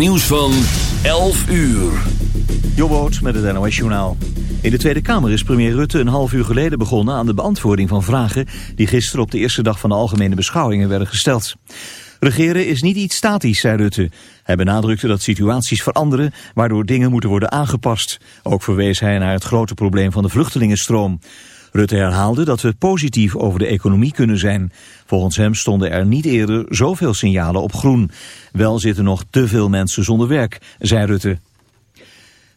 Nieuws van 11 uur. Jobboot met het NOS Journaal. In de Tweede Kamer is premier Rutte een half uur geleden begonnen aan de beantwoording van vragen die gisteren op de eerste dag van de algemene beschouwingen werden gesteld. Regeren is niet iets statisch, zei Rutte. Hij benadrukte dat situaties veranderen, waardoor dingen moeten worden aangepast. Ook verwees hij naar het grote probleem van de vluchtelingenstroom. Rutte herhaalde dat we positief over de economie kunnen zijn. Volgens hem stonden er niet eerder zoveel signalen op groen. Wel zitten nog te veel mensen zonder werk, zei Rutte.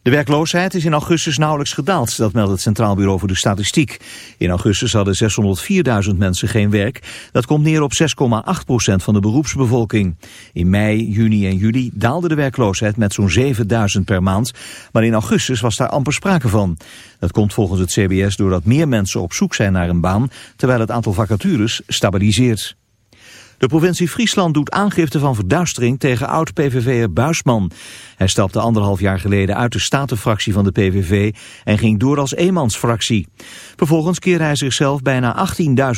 De werkloosheid is in augustus nauwelijks gedaald, dat meldt het Centraal Bureau voor de Statistiek. In augustus hadden 604.000 mensen geen werk. Dat komt neer op 6,8% van de beroepsbevolking. In mei, juni en juli daalde de werkloosheid met zo'n 7.000 per maand. Maar in augustus was daar amper sprake van. Dat komt volgens het CBS doordat meer mensen op zoek zijn naar een baan, terwijl het aantal vacatures stabiliseert. De provincie Friesland doet aangifte van verduistering tegen oud-PVV'er Buisman. Hij stapte anderhalf jaar geleden uit de statenfractie van de PVV en ging door als eenmansfractie. Vervolgens keerde hij zichzelf bijna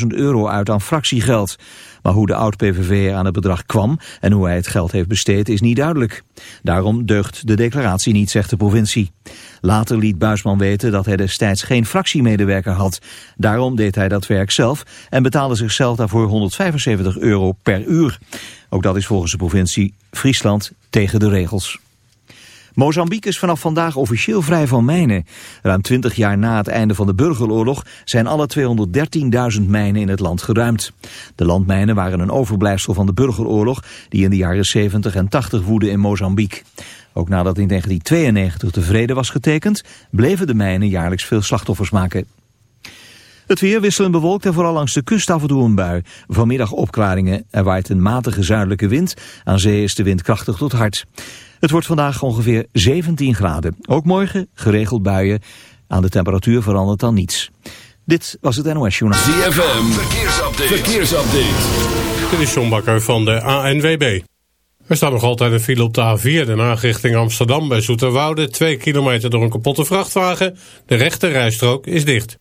18.000 euro uit aan fractiegeld. Maar hoe de oud-PVV'er aan het bedrag kwam en hoe hij het geld heeft besteed is niet duidelijk. Daarom deugt de declaratie niet, zegt de provincie. Later liet Buisman weten dat hij destijds geen fractiemedewerker had. Daarom deed hij dat werk zelf en betaalde zichzelf daarvoor 175 euro per uur. Ook dat is volgens de provincie Friesland tegen de regels. Mozambique is vanaf vandaag officieel vrij van mijnen. Ruim 20 jaar na het einde van de burgeroorlog zijn alle 213.000 mijnen in het land geruimd. De landmijnen waren een overblijfsel van de burgeroorlog die in de jaren 70 en 80 woedde in Mozambique. Ook nadat in 1992 de vrede was getekend, bleven de mijnen jaarlijks veel slachtoffers maken. Het weer wisselend bewolkt en vooral langs de kust af en toe een bui. Vanmiddag opklaringen. Er waait een matige zuidelijke wind. Aan zee is de wind krachtig tot hard. Het wordt vandaag ongeveer 17 graden. Ook morgen geregeld buien. Aan de temperatuur verandert dan niets. Dit was het NOS Journaal. ZFM, verkeersupdate. verkeersupdate. Dit is John Bakker van de ANWB. Er staat nog altijd een file op de A4, de naag richting Amsterdam bij Zoeterwoude. Twee kilometer door een kapotte vrachtwagen. De rechte rijstrook is dicht.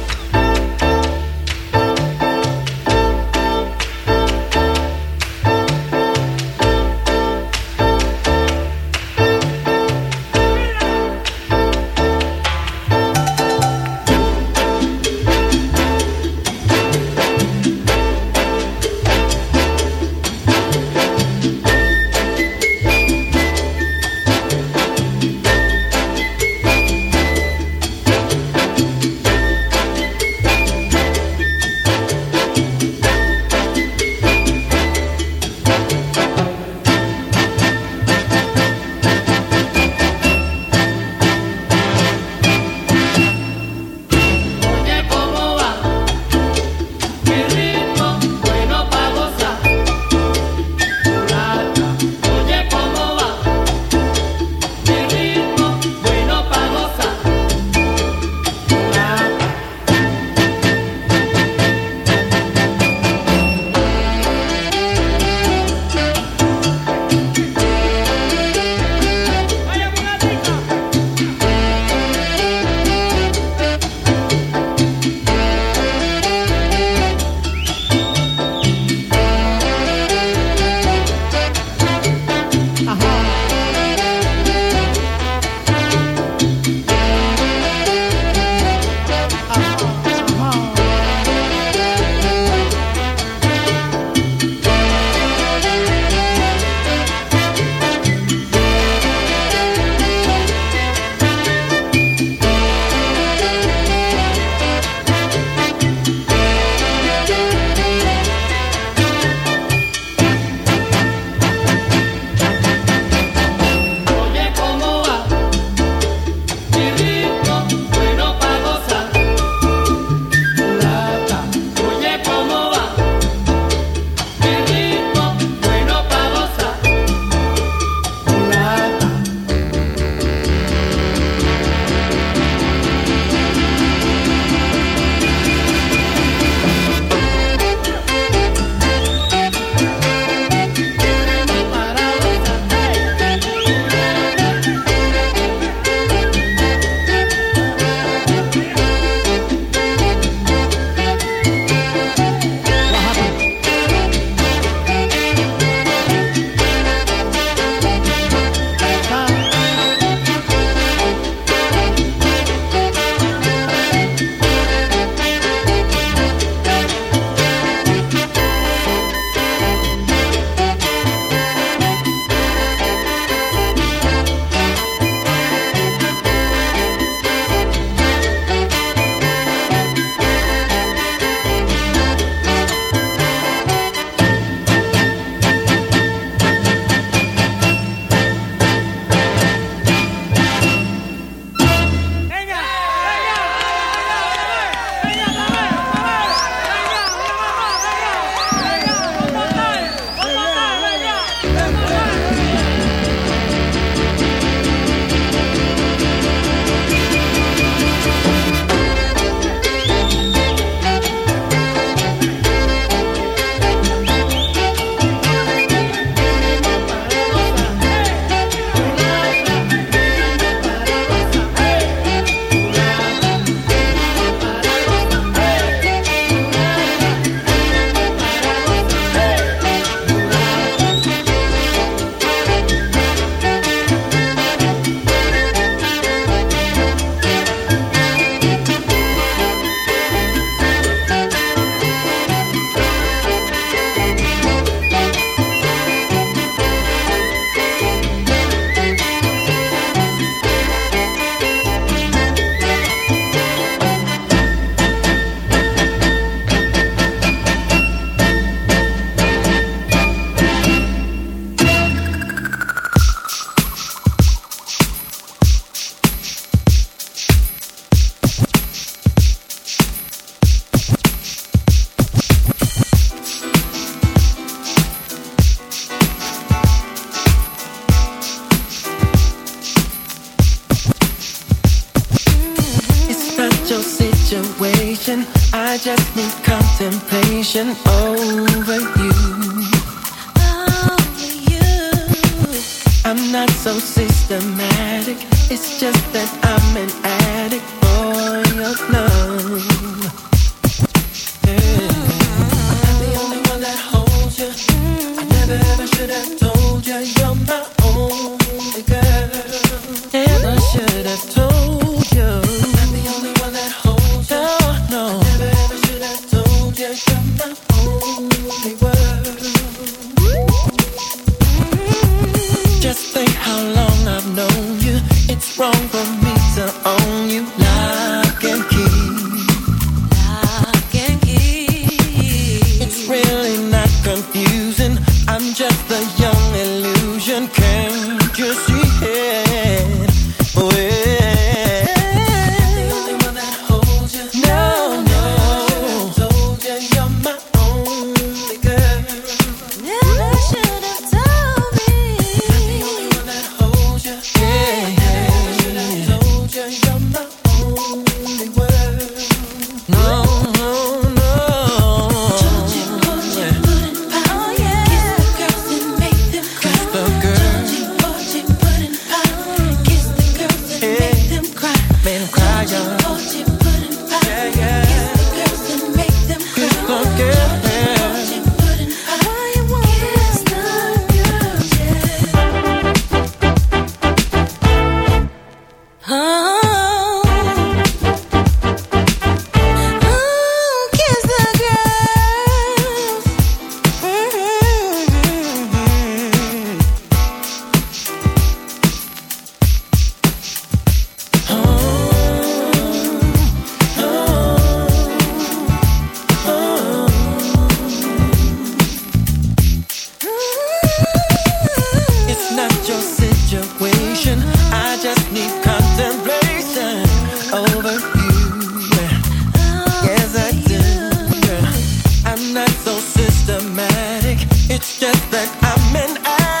I meant I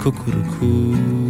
Cuckoo.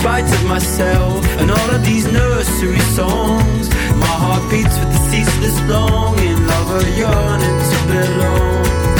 spite of myself and all of these nursery songs. My heart beats with the ceaseless longing of a yearning to belong.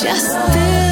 Just this.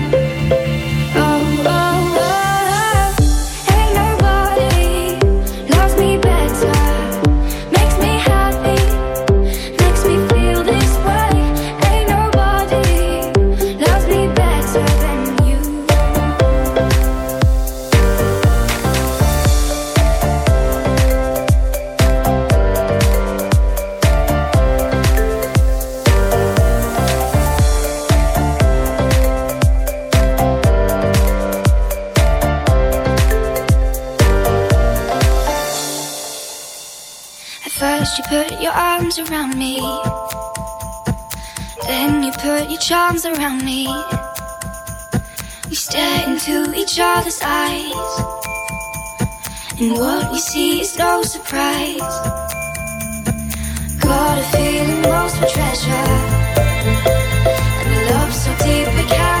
And what we see is no surprise. Got a feeling most for treasure. And a love so deep we can't.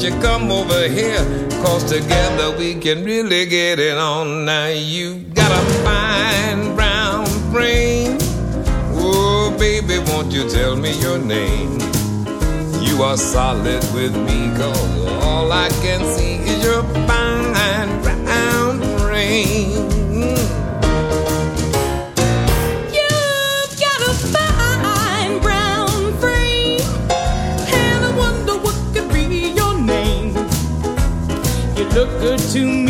won't you come over here? Cause together we can really get it on. Now you've got a fine brown brain. Oh, baby, won't you tell me your name? You are solid with me, cause all I can see is good to me.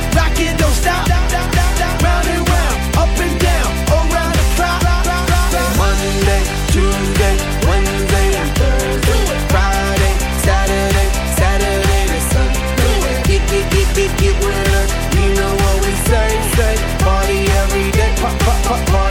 cut my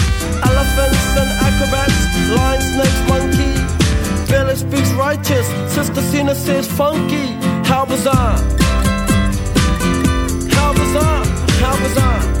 Elephants and acrobats, lion, snakes, monkey. Pele speaks righteous, Sister Zina says funky. How bizarre! How bizarre! How bizarre!